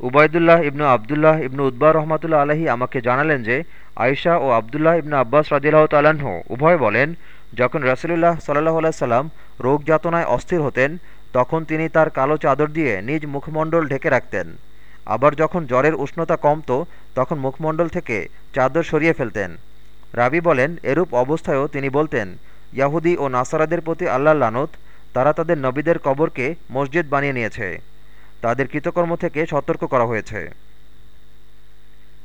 উবায়দুল্লাহ ইবনু আবদুল্লাহ ইবনু উদ্বা রহমতুল্লা আলহি আমাকে জানালেন যে আয়সা ও আবদুল্লাহ ইবনু আব্বাস রদিল্লাহ তাল্লাহ্ন উভয় বলেন, যখন রসুলুল্লাহ সাল্লাহ সাল্লাম রোগ যাতনায় অস্থির হতেন, তখন তিনি তার কালো চাদর দিয়ে নিজ মুখমণ্ডল ঢেকে রাখতেন। আবার যখন জ্বরের উষ্ণতা কমত, তখন মুখমণ্ডল থেকে চাদর সরিয়ে ফেলতেন। রাবি বলেন, এরূপ অবস্থায়ও তিনি বলতেন, ইয়াহুদি ও নাসারাদের প্রতি আল্লাহ লানত, তারা তাদের নবীদের কবরকে মসজিদ বানিয়ে নিয়েছে। তাদের কৃতকর্ম থেকে সতর্ক করা হয়েছে।